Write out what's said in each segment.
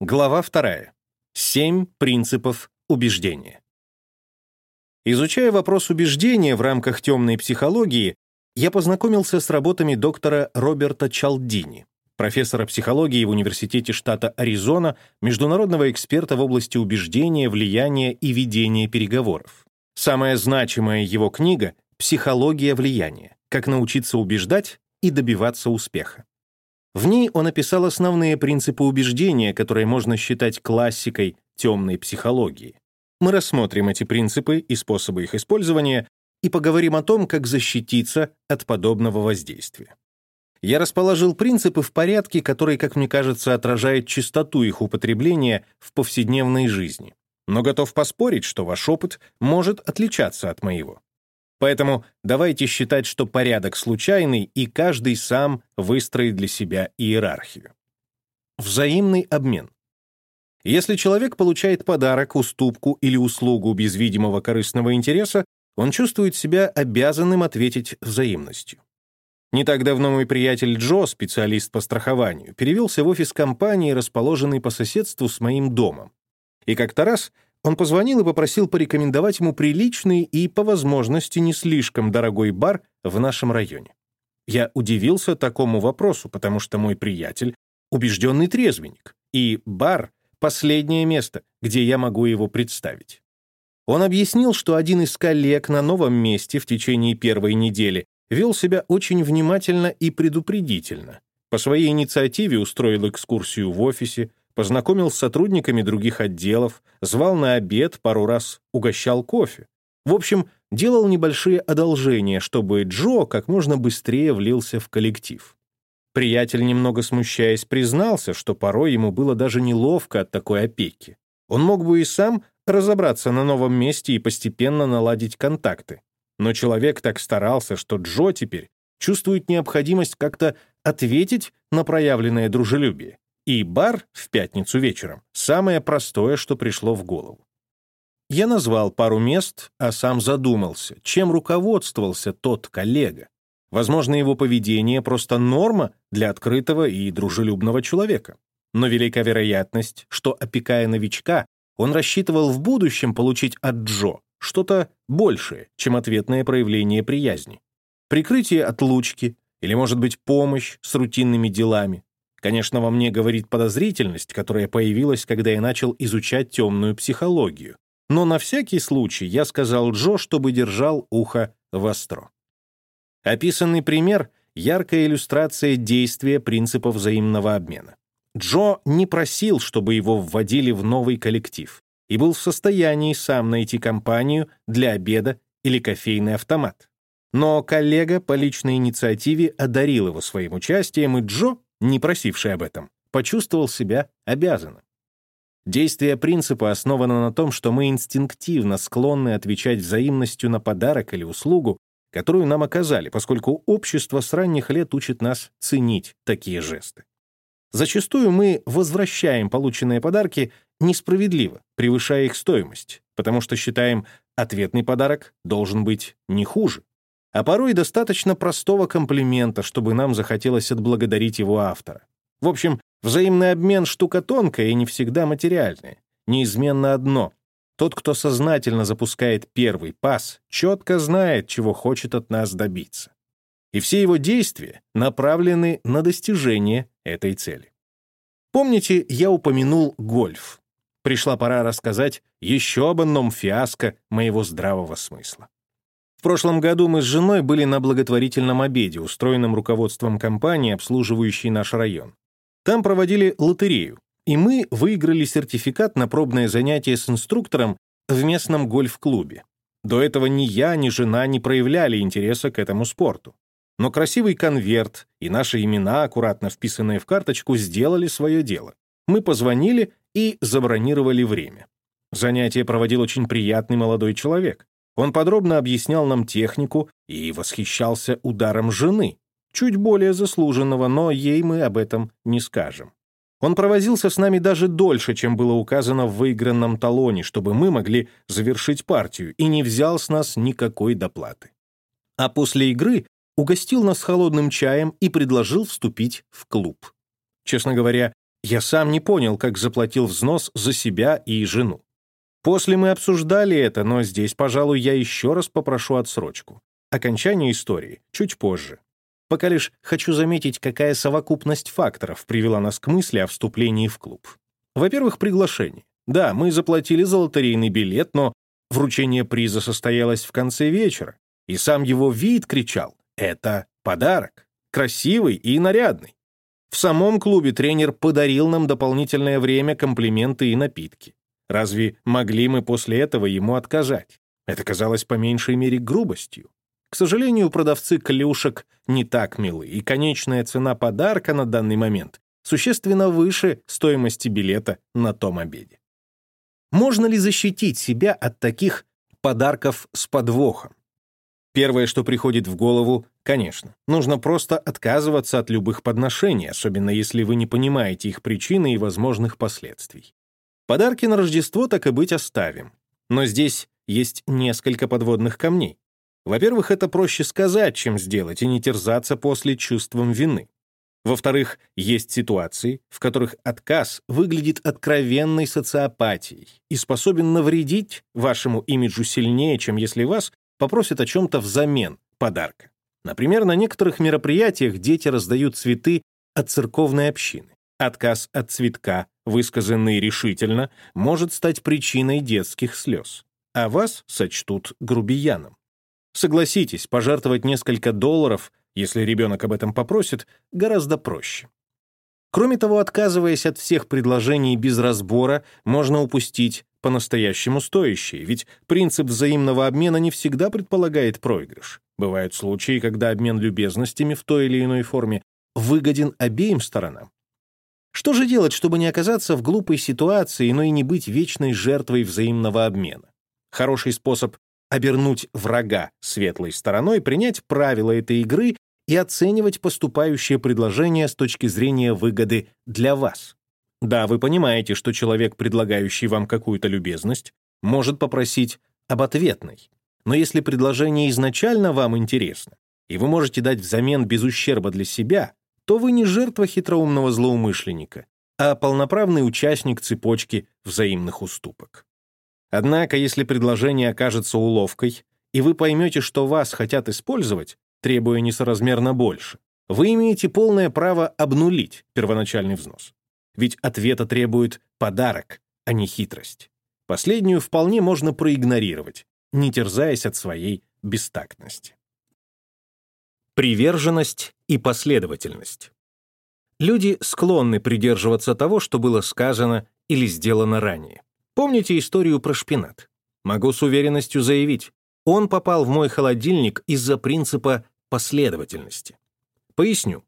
Глава 2. Семь принципов убеждения. Изучая вопрос убеждения в рамках темной психологии, я познакомился с работами доктора Роберта Чалдини, профессора психологии в Университете штата Аризона, международного эксперта в области убеждения, влияния и ведения переговоров. Самая значимая его книга «Психология влияния. Как научиться убеждать и добиваться успеха». В ней он описал основные принципы убеждения, которые можно считать классикой темной психологии. Мы рассмотрим эти принципы и способы их использования и поговорим о том, как защититься от подобного воздействия. Я расположил принципы в порядке, который, как мне кажется, отражает чистоту их употребления в повседневной жизни. Но готов поспорить, что ваш опыт может отличаться от моего. Поэтому давайте считать, что порядок случайный, и каждый сам выстроит для себя иерархию. Взаимный обмен. Если человек получает подарок, уступку или услугу без видимого корыстного интереса, он чувствует себя обязанным ответить взаимностью. Не так давно мой приятель Джо, специалист по страхованию, перевелся в офис компании, расположенный по соседству с моим домом. И как-то раз он позвонил и попросил порекомендовать ему приличный и, по возможности, не слишком дорогой бар в нашем районе. Я удивился такому вопросу, потому что мой приятель — убежденный трезвенник, и бар — последнее место, где я могу его представить. Он объяснил, что один из коллег на новом месте в течение первой недели вел себя очень внимательно и предупредительно. По своей инициативе устроил экскурсию в офисе, познакомил с сотрудниками других отделов, звал на обед, пару раз угощал кофе. В общем, делал небольшие одолжения, чтобы Джо как можно быстрее влился в коллектив. Приятель, немного смущаясь, признался, что порой ему было даже неловко от такой опеки. Он мог бы и сам разобраться на новом месте и постепенно наладить контакты. Но человек так старался, что Джо теперь чувствует необходимость как-то ответить на проявленное дружелюбие. И бар в пятницу вечером — самое простое, что пришло в голову. Я назвал пару мест, а сам задумался, чем руководствовался тот коллега. Возможно, его поведение просто норма для открытого и дружелюбного человека. Но велика вероятность, что, опекая новичка, он рассчитывал в будущем получить от Джо что-то большее, чем ответное проявление приязни. Прикрытие отлучки или, может быть, помощь с рутинными делами, Конечно, во мне говорит подозрительность, которая появилась, когда я начал изучать темную психологию. Но на всякий случай я сказал Джо, чтобы держал ухо востро. Описанный пример — яркая иллюстрация действия принципа взаимного обмена. Джо не просил, чтобы его вводили в новый коллектив, и был в состоянии сам найти компанию для обеда или кофейный автомат. Но коллега по личной инициативе одарил его своим участием, и Джо не просивший об этом, почувствовал себя обязанным. Действие принципа основано на том, что мы инстинктивно склонны отвечать взаимностью на подарок или услугу, которую нам оказали, поскольку общество с ранних лет учит нас ценить такие жесты. Зачастую мы возвращаем полученные подарки несправедливо, превышая их стоимость, потому что считаем, ответный подарок должен быть не хуже а порой достаточно простого комплимента, чтобы нам захотелось отблагодарить его автора. В общем, взаимный обмен — штука тонкая и не всегда материальная. Неизменно одно — тот, кто сознательно запускает первый пас, четко знает, чего хочет от нас добиться. И все его действия направлены на достижение этой цели. Помните, я упомянул гольф. Пришла пора рассказать еще об одном фиаско моего здравого смысла. В прошлом году мы с женой были на благотворительном обеде, устроенном руководством компании, обслуживающей наш район. Там проводили лотерею, и мы выиграли сертификат на пробное занятие с инструктором в местном гольф-клубе. До этого ни я, ни жена не проявляли интереса к этому спорту. Но красивый конверт и наши имена, аккуратно вписанные в карточку, сделали свое дело. Мы позвонили и забронировали время. Занятие проводил очень приятный молодой человек. Он подробно объяснял нам технику и восхищался ударом жены, чуть более заслуженного, но ей мы об этом не скажем. Он провозился с нами даже дольше, чем было указано в выигранном талоне, чтобы мы могли завершить партию, и не взял с нас никакой доплаты. А после игры угостил нас холодным чаем и предложил вступить в клуб. Честно говоря, Я сам не понял, как заплатил взнос за себя и жену. После мы обсуждали это, но здесь, пожалуй, я еще раз попрошу отсрочку. Окончание истории чуть позже. Пока лишь хочу заметить, какая совокупность факторов привела нас к мысли о вступлении в клуб. Во-первых, приглашение. Да, мы заплатили за лотерейный билет, но вручение приза состоялось в конце вечера, и сам его вид кричал «Это подарок! Красивый и нарядный!» В самом клубе тренер подарил нам дополнительное время, комплименты и напитки. Разве могли мы после этого ему отказать? Это казалось по меньшей мере грубостью. К сожалению, продавцы клюшек не так милы, и конечная цена подарка на данный момент существенно выше стоимости билета на том обеде. Можно ли защитить себя от таких подарков с подвохом? Первое, что приходит в голову, конечно, нужно просто отказываться от любых подношений, особенно если вы не понимаете их причины и возможных последствий. Подарки на Рождество так и быть оставим. Но здесь есть несколько подводных камней. Во-первых, это проще сказать, чем сделать, и не терзаться после чувством вины. Во-вторых, есть ситуации, в которых отказ выглядит откровенной социопатией и способен навредить вашему имиджу сильнее, чем если вас попросят о чем-то взамен подарка. Например, на некоторых мероприятиях дети раздают цветы от церковной общины. Отказ от цветка, высказанный решительно, может стать причиной детских слез, а вас сочтут грубияном. Согласитесь, пожертвовать несколько долларов, если ребенок об этом попросит, гораздо проще. Кроме того, отказываясь от всех предложений без разбора, можно упустить по-настоящему стоящие, ведь принцип взаимного обмена не всегда предполагает проигрыш. Бывают случаи, когда обмен любезностями в той или иной форме выгоден обеим сторонам. Что же делать, чтобы не оказаться в глупой ситуации, но и не быть вечной жертвой взаимного обмена? Хороший способ обернуть врага светлой стороной, принять правила этой игры и оценивать поступающее предложение с точки зрения выгоды для вас. Да, вы понимаете, что человек, предлагающий вам какую-то любезность, может попросить об ответной. Но если предложение изначально вам интересно, и вы можете дать взамен без ущерба для себя, то вы не жертва хитроумного злоумышленника, а полноправный участник цепочки взаимных уступок. Однако, если предложение окажется уловкой, и вы поймете, что вас хотят использовать, требуя несоразмерно больше, вы имеете полное право обнулить первоначальный взнос. Ведь ответа требует подарок, а не хитрость. Последнюю вполне можно проигнорировать, не терзаясь от своей бестактности. Приверженность и последовательность. Люди склонны придерживаться того, что было сказано или сделано ранее. Помните историю про шпинат? Могу с уверенностью заявить, он попал в мой холодильник из-за принципа последовательности. Поясню.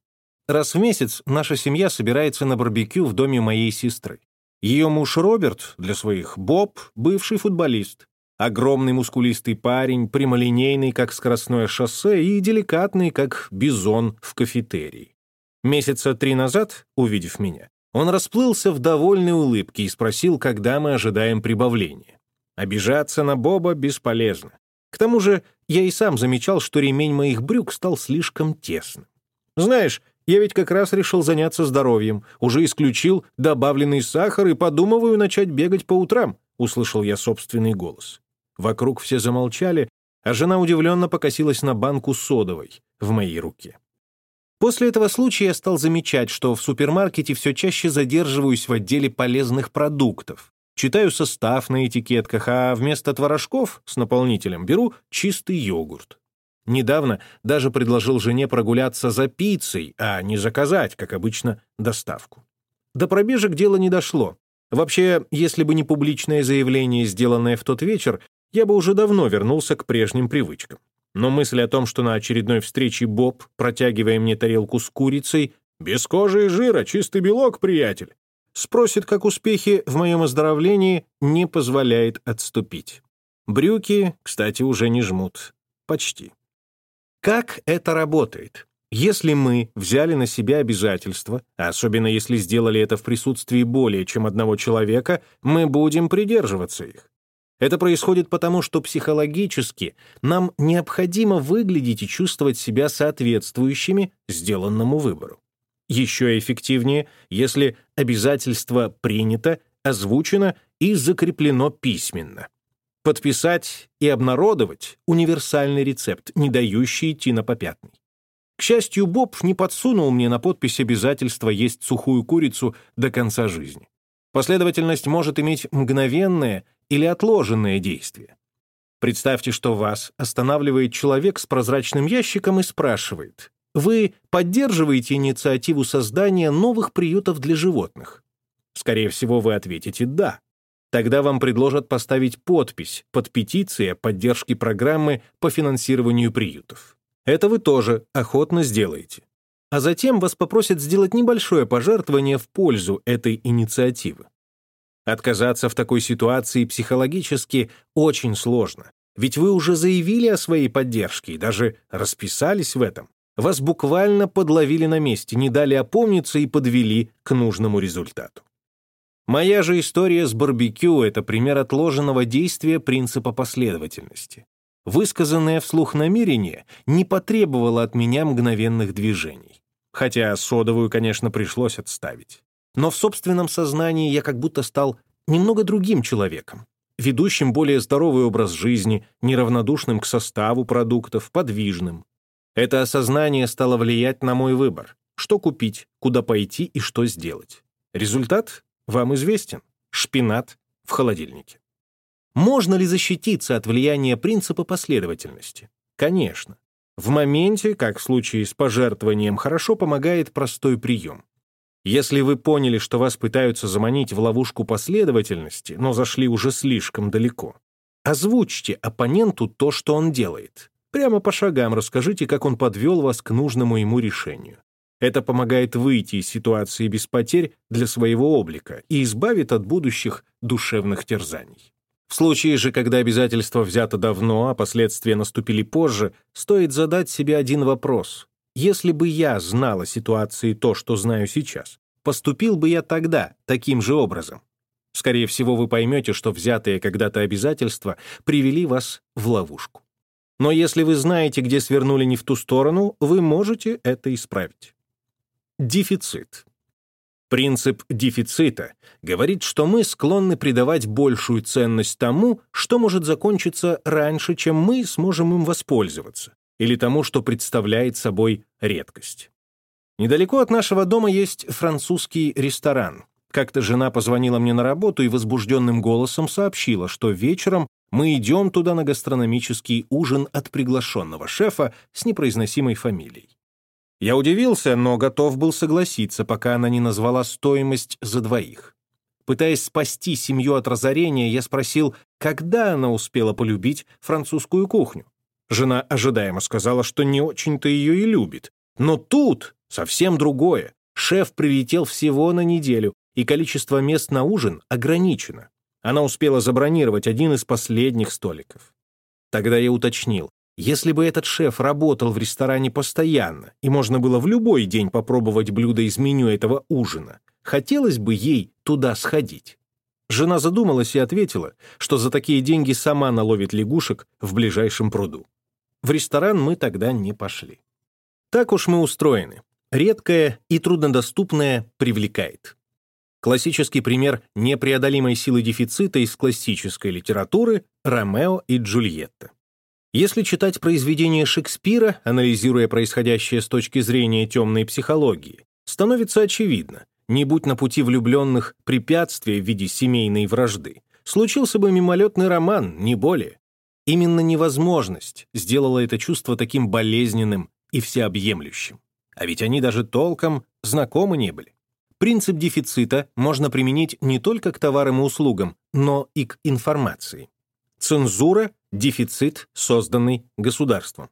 Раз в месяц наша семья собирается на барбекю в доме моей сестры. Ее муж Роберт, для своих Боб, бывший футболист. Огромный мускулистый парень, прямолинейный, как скоростное шоссе, и деликатный, как бизон в кафетерии. Месяца три назад, увидев меня, он расплылся в довольной улыбке и спросил, когда мы ожидаем прибавления. Обижаться на Боба бесполезно. К тому же я и сам замечал, что ремень моих брюк стал слишком тесным. Знаешь, я ведь как раз решил заняться здоровьем, уже исключил добавленный сахар и подумываю начать бегать по утрам, услышал я собственный голос. Вокруг все замолчали, а жена удивленно покосилась на банку содовой в моей руке. После этого случая я стал замечать, что в супермаркете все чаще задерживаюсь в отделе полезных продуктов. Читаю состав на этикетках, а вместо творожков с наполнителем беру чистый йогурт. Недавно даже предложил жене прогуляться за пиццей, а не заказать, как обычно, доставку. До пробежек дело не дошло. Вообще, если бы не публичное заявление, сделанное в тот вечер, я бы уже давно вернулся к прежним привычкам. Но мысль о том, что на очередной встрече Боб, протягивая мне тарелку с курицей, «Без кожи и жира, чистый белок, приятель», спросит, как успехи в моем оздоровлении, не позволяет отступить. Брюки, кстати, уже не жмут. Почти. Как это работает? Если мы взяли на себя обязательства, особенно если сделали это в присутствии более чем одного человека, мы будем придерживаться их. Это происходит потому, что психологически нам необходимо выглядеть и чувствовать себя соответствующими сделанному выбору. Еще эффективнее, если обязательство принято, озвучено и закреплено письменно. Подписать и обнародовать — универсальный рецепт, не дающий идти на попятный. К счастью, Боб не подсунул мне на подпись обязательства есть сухую курицу до конца жизни. Последовательность может иметь мгновенное или отложенное действие. Представьте, что вас останавливает человек с прозрачным ящиком и спрашивает, вы поддерживаете инициативу создания новых приютов для животных? Скорее всего, вы ответите «да». Тогда вам предложат поставить подпись под петицией о поддержке программы по финансированию приютов. Это вы тоже охотно сделаете. А затем вас попросят сделать небольшое пожертвование в пользу этой инициативы. Отказаться в такой ситуации психологически очень сложно, ведь вы уже заявили о своей поддержке и даже расписались в этом. Вас буквально подловили на месте, не дали опомниться и подвели к нужному результату. Моя же история с барбекю — это пример отложенного действия принципа последовательности. Высказанное вслух намерение не потребовало от меня мгновенных движений. Хотя содовую, конечно, пришлось отставить. Но в собственном сознании я как будто стал немного другим человеком, ведущим более здоровый образ жизни, неравнодушным к составу продуктов, подвижным. Это осознание стало влиять на мой выбор, что купить, куда пойти и что сделать. Результат вам известен. Шпинат в холодильнике. Можно ли защититься от влияния принципа последовательности? Конечно. В моменте, как в случае с пожертвованием, хорошо помогает простой прием. Если вы поняли, что вас пытаются заманить в ловушку последовательности, но зашли уже слишком далеко, озвучьте оппоненту то, что он делает. Прямо по шагам расскажите, как он подвел вас к нужному ему решению. Это помогает выйти из ситуации без потерь для своего облика и избавит от будущих душевных терзаний. В случае же, когда обязательство взято давно, а последствия наступили позже, стоит задать себе один вопрос. Если бы я знал о ситуации то, что знаю сейчас, поступил бы я тогда таким же образом? Скорее всего, вы поймете, что взятые когда-то обязательства привели вас в ловушку. Но если вы знаете, где свернули не в ту сторону, вы можете это исправить. Дефицит. Принцип дефицита говорит, что мы склонны придавать большую ценность тому, что может закончиться раньше, чем мы сможем им воспользоваться, или тому, что представляет собой редкость. Недалеко от нашего дома есть французский ресторан. Как-то жена позвонила мне на работу и возбужденным голосом сообщила, что вечером мы идем туда на гастрономический ужин от приглашенного шефа с непроизносимой фамилией. Я удивился, но готов был согласиться, пока она не назвала стоимость за двоих. Пытаясь спасти семью от разорения, я спросил, когда она успела полюбить французскую кухню. Жена ожидаемо сказала, что не очень-то ее и любит. Но тут совсем другое. Шеф прилетел всего на неделю, и количество мест на ужин ограничено. Она успела забронировать один из последних столиков. Тогда я уточнил, если бы этот шеф работал в ресторане постоянно, и можно было в любой день попробовать блюдо из меню этого ужина, хотелось бы ей туда сходить. Жена задумалась и ответила, что за такие деньги сама наловит лягушек в ближайшем пруду. В ресторан мы тогда не пошли. Так уж мы устроены. Редкое и труднодоступное привлекает. Классический пример непреодолимой силы дефицита из классической литературы — Ромео и Джульетта. Если читать произведения Шекспира, анализируя происходящее с точки зрения темной психологии, становится очевидно, не будь на пути влюбленных препятствия в виде семейной вражды, случился бы мимолетный роман, не более. Именно невозможность сделала это чувство таким болезненным и всеобъемлющим. А ведь они даже толком знакомы не были. Принцип дефицита можно применить не только к товарам и услугам, но и к информации. Цензура — дефицит, созданный государством.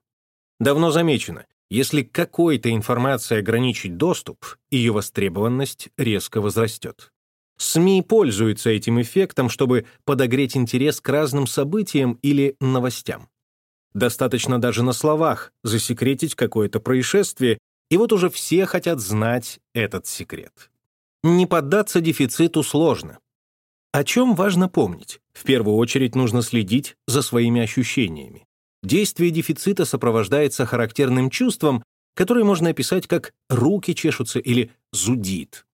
Давно замечено, если какой-то информации ограничить доступ, ее востребованность резко возрастет. СМИ пользуются этим эффектом, чтобы подогреть интерес к разным событиям или новостям. Достаточно даже на словах засекретить какое-то происшествие, и вот уже все хотят знать этот секрет. Не поддаться дефициту сложно. О чем важно помнить? В первую очередь нужно следить за своими ощущениями. Действие дефицита сопровождается характерным чувством, который можно описать как «руки чешутся» или «зудит».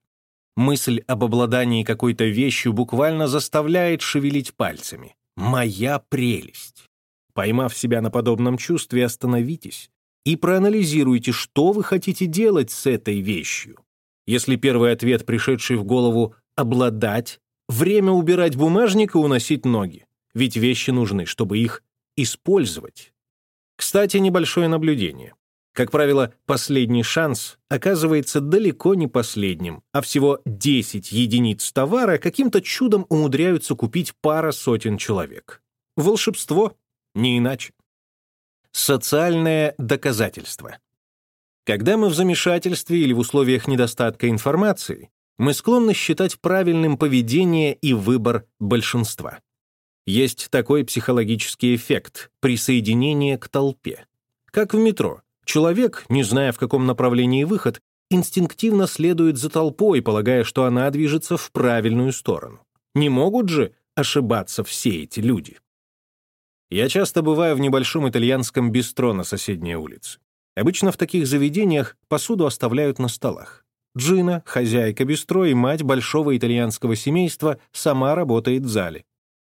Мысль об обладании какой-то вещью буквально заставляет шевелить пальцами. «Моя прелесть». Поймав себя на подобном чувстве, остановитесь и проанализируйте, что вы хотите делать с этой вещью. Если первый ответ, пришедший в голову «обладать», время убирать бумажник и уносить ноги, ведь вещи нужны, чтобы их использовать. Кстати, небольшое наблюдение. Как правило, последний шанс оказывается далеко не последним, а всего 10 единиц товара каким-то чудом умудряются купить пара сотен человек. Волшебство, не иначе. Социальное доказательство. Когда мы в замешательстве или в условиях недостатка информации, мы склонны считать правильным поведение и выбор большинства. Есть такой психологический эффект — присоединение к толпе. Как в метро. Человек, не зная, в каком направлении выход, инстинктивно следует за толпой, полагая, что она движется в правильную сторону. Не могут же ошибаться все эти люди. Я часто бываю в небольшом итальянском бистро на соседней улице. Обычно в таких заведениях посуду оставляют на столах. Джина, хозяйка бистро и мать большого итальянского семейства, сама работает в зале.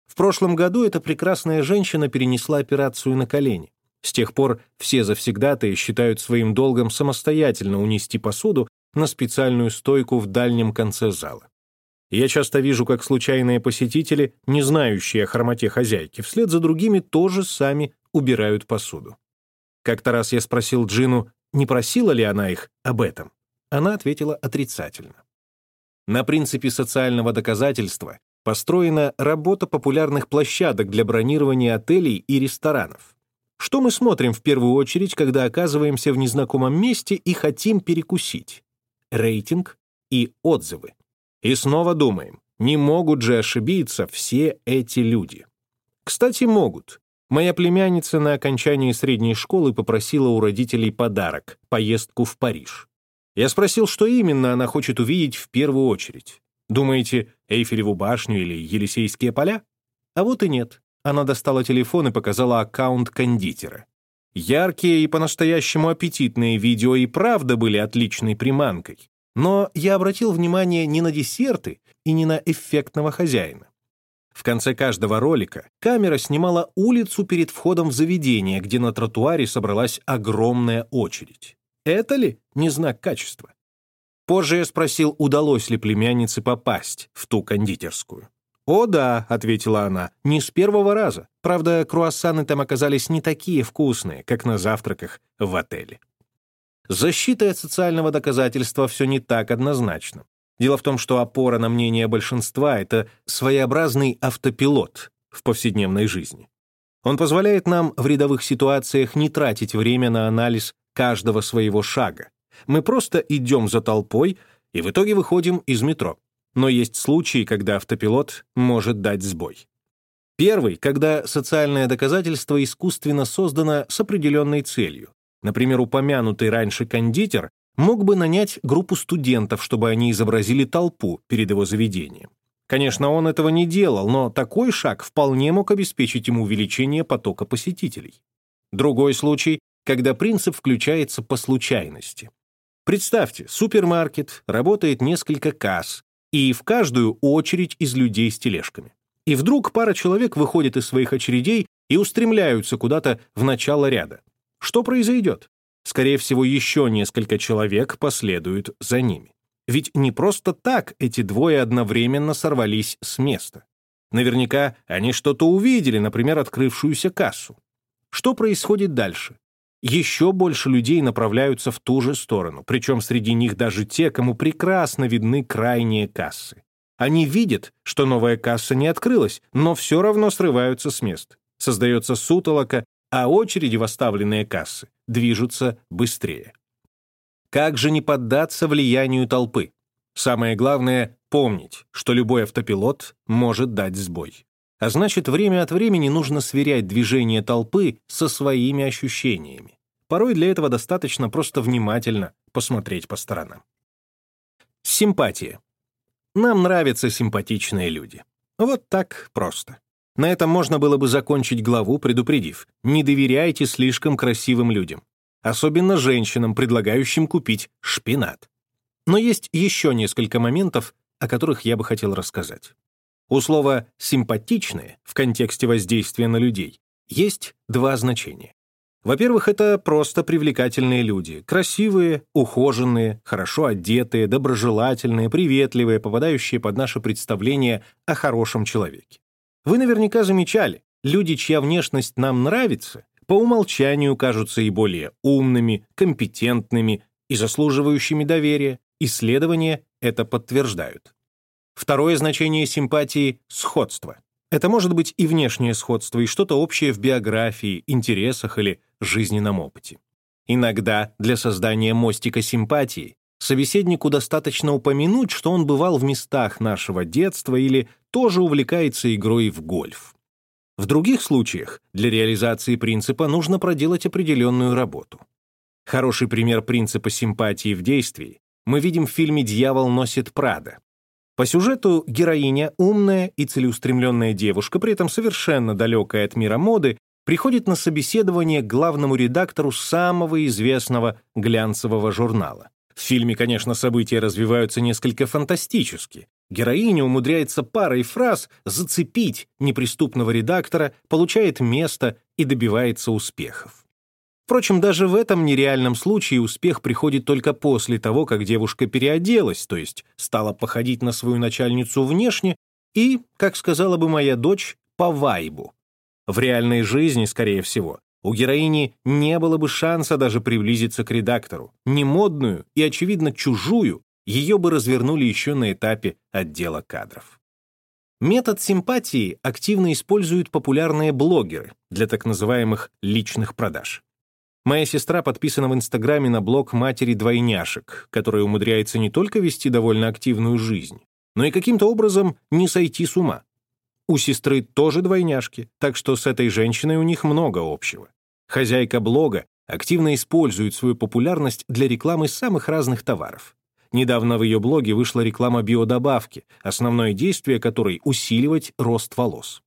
В прошлом году эта прекрасная женщина перенесла операцию на колени. С тех пор все завсегдатые считают своим долгом самостоятельно унести посуду на специальную стойку в дальнем конце зала. Я часто вижу, как случайные посетители, не знающие о хромоте хозяйки, вслед за другими тоже сами убирают посуду. Как-то раз я спросил Джину, не просила ли она их об этом. Она ответила отрицательно. На принципе социального доказательства построена работа популярных площадок для бронирования отелей и ресторанов. Что мы смотрим в первую очередь, когда оказываемся в незнакомом месте и хотим перекусить? Рейтинг и отзывы. И снова думаем, не могут же ошибиться все эти люди. Кстати, могут. Моя племянница на окончании средней школы попросила у родителей подарок — поездку в Париж. Я спросил, что именно она хочет увидеть в первую очередь. Думаете, Эйфелеву башню или Елисейские поля? А вот и нет. Она достала телефон и показала аккаунт кондитера. Яркие и по-настоящему аппетитные видео и правда были отличной приманкой. Но я обратил внимание не на десерты и не на эффектного хозяина. В конце каждого ролика камера снимала улицу перед входом в заведение, где на тротуаре собралась огромная очередь. Это ли не знак качества? Позже я спросил, удалось ли племяннице попасть в ту кондитерскую. «О да», — ответила она, — «не с первого раза. Правда, круассаны там оказались не такие вкусные, как на завтраках в отеле». Защита от социального доказательства все не так однозначно. Дело в том, что опора на мнение большинства — это своеобразный автопилот в повседневной жизни. Он позволяет нам в рядовых ситуациях не тратить время на анализ каждого своего шага. Мы просто идем за толпой и в итоге выходим из метро. Но есть случаи, когда автопилот может дать сбой. Первый, когда социальное доказательство искусственно создано с определенной целью. Например, упомянутый раньше кондитер мог бы нанять группу студентов, чтобы они изобразили толпу перед его заведением. Конечно, он этого не делал, но такой шаг вполне мог обеспечить ему увеличение потока посетителей. Другой случай, когда принцип включается по случайности. Представьте, супермаркет, работает несколько касс, и в каждую очередь из людей с тележками. И вдруг пара человек выходит из своих очередей и устремляются куда-то в начало ряда. Что произойдет? Скорее всего, еще несколько человек последуют за ними. Ведь не просто так эти двое одновременно сорвались с места. Наверняка они что-то увидели, например, открывшуюся кассу. Что происходит дальше? Еще больше людей направляются в ту же сторону, причем среди них даже те, кому прекрасно видны крайние кассы. Они видят, что новая касса не открылась, но все равно срываются с мест. Создается сутолока, а очереди в оставленные кассы движутся быстрее. Как же не поддаться влиянию толпы? Самое главное — помнить, что любой автопилот может дать сбой. А значит, время от времени нужно сверять движение толпы со своими ощущениями. Порой для этого достаточно просто внимательно посмотреть по сторонам. Симпатия. Нам нравятся симпатичные люди. Вот так просто. На этом можно было бы закончить главу, предупредив, не доверяйте слишком красивым людям. особенно женщинам, предлагающим купить шпинат. Но есть еще несколько моментов, о которых я бы хотел рассказать. У слова «симпатичные» в контексте воздействия на людей есть два значения. Во-первых, это просто привлекательные люди. Красивые, ухоженные, хорошо одетые, доброжелательные, приветливые, попадающие под наше представление о хорошем человеке. Вы наверняка замечали, люди, чья внешность нам нравится, по умолчанию кажутся и более умными, компетентными и заслуживающими доверия. Исследования это подтверждают. Второе значение симпатии — сходство. Это может быть и внешнее сходство, и что-то общее в биографии, интересах или жизненном опыте. Иногда для создания мостика симпатии собеседнику достаточно упомянуть, что он бывал в местах нашего детства или тоже увлекается игрой в гольф. В других случаях для реализации принципа нужно проделать определенную работу. Хороший пример принципа симпатии в действии мы видим в фильме «Дьявол носит Прада». По сюжету героиня, умная и целеустремленная девушка, при этом совершенно далекая от мира моды, приходит на собеседование к главному редактору самого известного глянцевого журнала. В фильме, конечно, события развиваются несколько фантастически. Героиня умудряется парой фраз зацепить неприступного редактора, получает место и добивается успехов. Впрочем, даже в этом нереальном случае успех приходит только после того, как девушка переоделась, то есть стала походить на свою начальницу внешне и, как сказала бы моя дочь, по вайбу. В реальной жизни, скорее всего, у героини не было бы шанса даже приблизиться к редактору. Немодную и, очевидно, чужую ее бы развернули еще на этапе отдела кадров. Метод симпатии активно используют популярные блогеры для так называемых личных продаж. Моя сестра подписана в Инстаграме на блог матери двойняшек, которая умудряется не только вести довольно активную жизнь, но и каким-то образом не сойти с ума. У сестры тоже двойняшки, так что с этой женщиной у них много общего. Хозяйка блога активно использует свою популярность для рекламы самых разных товаров. Недавно в ее блоге вышла реклама биодобавки, основное действие которой — усиливать рост волос.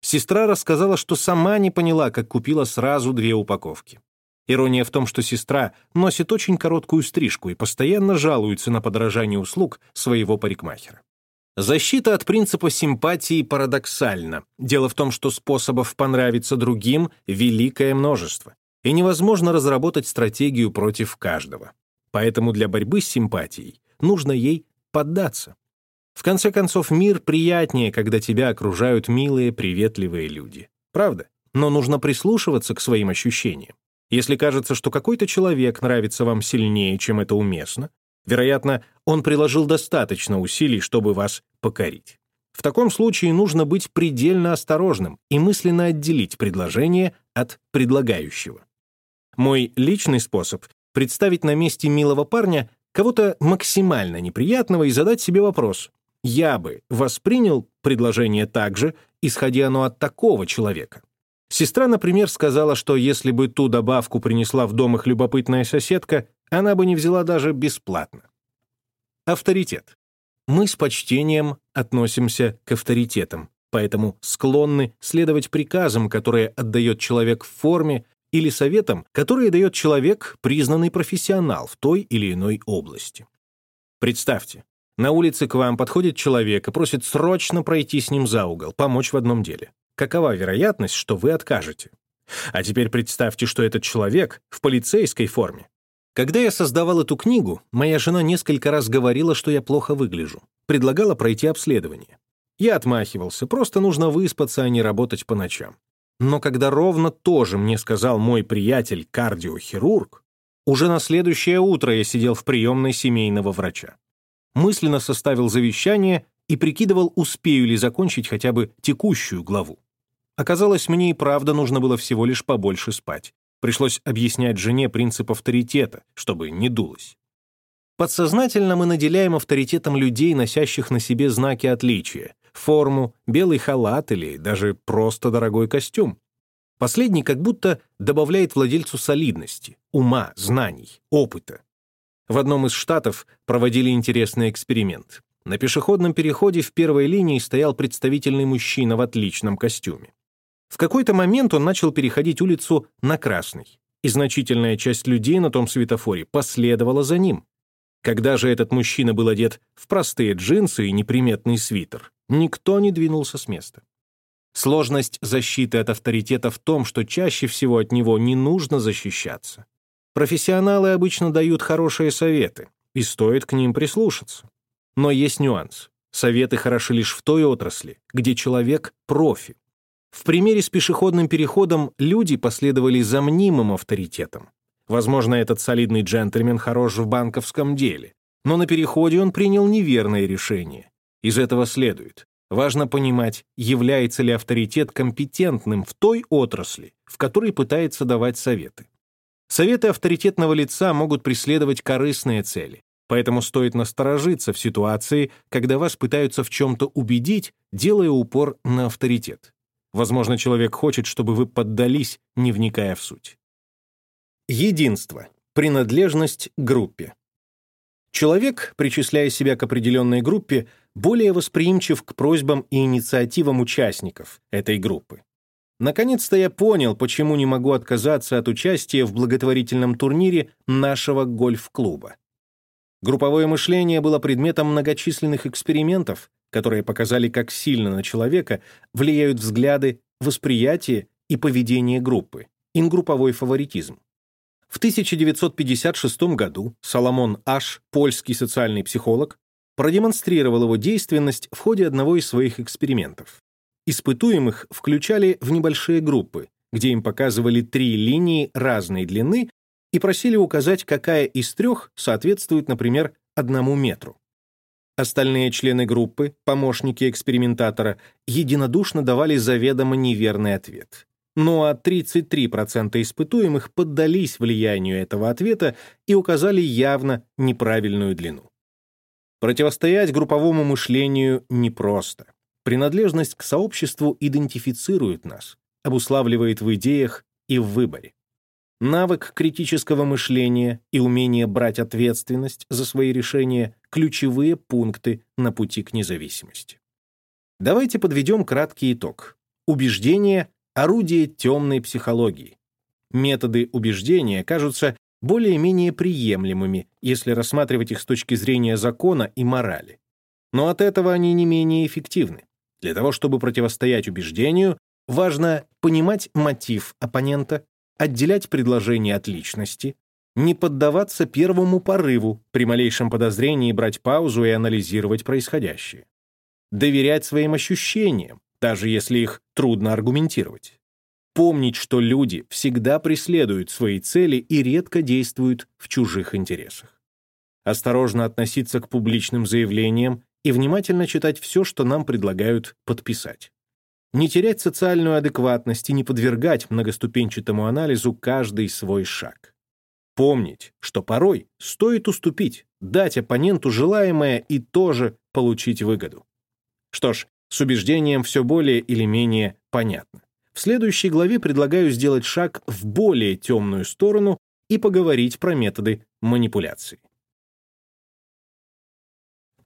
Сестра рассказала, что сама не поняла, как купила сразу две упаковки. Ирония в том, что сестра носит очень короткую стрижку и постоянно жалуется на подражание услуг своего парикмахера. Защита от принципа симпатии парадоксальна. Дело в том, что способов понравиться другим великое множество, и невозможно разработать стратегию против каждого. Поэтому для борьбы с симпатией нужно ей поддаться. В конце концов, мир приятнее, когда тебя окружают милые, приветливые люди. Правда? Но нужно прислушиваться к своим ощущениям. Если кажется, что какой-то человек нравится вам сильнее, чем это уместно, вероятно, он приложил достаточно усилий, чтобы вас покорить. В таком случае нужно быть предельно осторожным и мысленно отделить предложение от предлагающего. Мой личный способ — представить на месте милого парня кого-то максимально неприятного и задать себе вопрос. Я бы воспринял предложение так же, исходя оно от такого человека. Сестра, например, сказала, что если бы ту добавку принесла в дом их любопытная соседка, она бы не взяла даже бесплатно. Авторитет. Мы с почтением относимся к авторитетам, поэтому склонны следовать приказам, которые отдает человек в форме, или советам, которые дает человек, признанный профессионал в той или иной области. Представьте, на улице к вам подходит человек и просит срочно пройти с ним за угол, помочь в одном деле какова вероятность, что вы откажете? А теперь представьте, что этот человек в полицейской форме. Когда я создавал эту книгу, моя жена несколько раз говорила, что я плохо выгляжу. Предлагала пройти обследование. Я отмахивался, просто нужно выспаться, а не работать по ночам. Но когда ровно тоже мне сказал мой приятель, кардиохирург, уже на следующее утро я сидел в приемной семейного врача. Мысленно составил завещание и прикидывал, успею ли закончить хотя бы текущую главу. Оказалось, мне и правда нужно было всего лишь побольше спать. Пришлось объяснять жене принцип авторитета, чтобы не дулась. Подсознательно мы наделяем авторитетом людей, носящих на себе знаки отличия — форму, белый халат или даже просто дорогой костюм. Последний как будто добавляет владельцу солидности, ума, знаний, опыта. В одном из штатов проводили интересный эксперимент. На пешеходном переходе в первой линии стоял представительный мужчина в отличном костюме. В какой-то момент он начал переходить улицу на красный. и значительная часть людей на том светофоре последовала за ним. Когда же этот мужчина был одет в простые джинсы и неприметный свитер, никто не двинулся с места. Сложность защиты от авторитета в том, что чаще всего от него не нужно защищаться. Профессионалы обычно дают хорошие советы, и стоит к ним прислушаться. Но есть нюанс. Советы хороши лишь в той отрасли, где человек — профи. В примере с пешеходным переходом люди последовали за мнимым авторитетом, Возможно, этот солидный джентльмен хорош в банковском деле, но на переходе он принял неверное решение. Из этого следует, важно понимать, является ли авторитет компетентным в той отрасли, в которой пытается давать советы. Советы авторитетного лица могут преследовать корыстные цели, поэтому стоит насторожиться в ситуации, когда вас пытаются в чем-то убедить, делая упор на авторитет. Возможно, человек хочет, чтобы вы поддались, не вникая в суть. Единство. Принадлежность группе. Человек, причисляя себя к определенной группе, более восприимчив к просьбам и инициативам участников этой группы. Наконец-то я понял, почему не могу отказаться от участия в благотворительном турнире нашего гольф-клуба. Групповое мышление было предметом многочисленных экспериментов, которые показали, как сильно на человека влияют взгляды, восприятие и поведение группы, ингрупповой фаворитизм. В 1956 году Соломон Аш, польский социальный психолог, продемонстрировал его действенность в ходе одного из своих экспериментов. Испытуемых включали в небольшие группы, где им показывали три линии разной длины и просили указать, какая из трех соответствует, например, одному метру. Остальные члены группы, помощники экспериментатора, единодушно давали заведомо неверный ответ ну а 33% испытуемых поддались влиянию этого ответа и указали явно неправильную длину. Противостоять групповому мышлению непросто. Принадлежность к сообществу идентифицирует нас, обуславливает в идеях и в выборе. Навык критического мышления и умение брать ответственность за свои решения — ключевые пункты на пути к независимости. Давайте подведем краткий итог. Убеждение орудие темной психологии. Методы убеждения кажутся более-менее приемлемыми, если рассматривать их с точки зрения закона и морали. Но от этого они не менее эффективны. Для того, чтобы противостоять убеждению, важно понимать мотив оппонента, отделять предложение от личности, не поддаваться первому порыву, при малейшем подозрении брать паузу и анализировать происходящее. Доверять своим ощущениям, даже если их трудно аргументировать. Помнить, что люди всегда преследуют свои цели и редко действуют в чужих интересах. Осторожно относиться к публичным заявлениям и внимательно читать все, что нам предлагают подписать. Не терять социальную адекватность и не подвергать многоступенчатому анализу каждый свой шаг. Помнить, что порой стоит уступить, дать оппоненту желаемое и тоже получить выгоду. Что ж, с убеждением все более или менее понятно. В следующей главе предлагаю сделать шаг в более темную сторону и поговорить про методы манипуляции.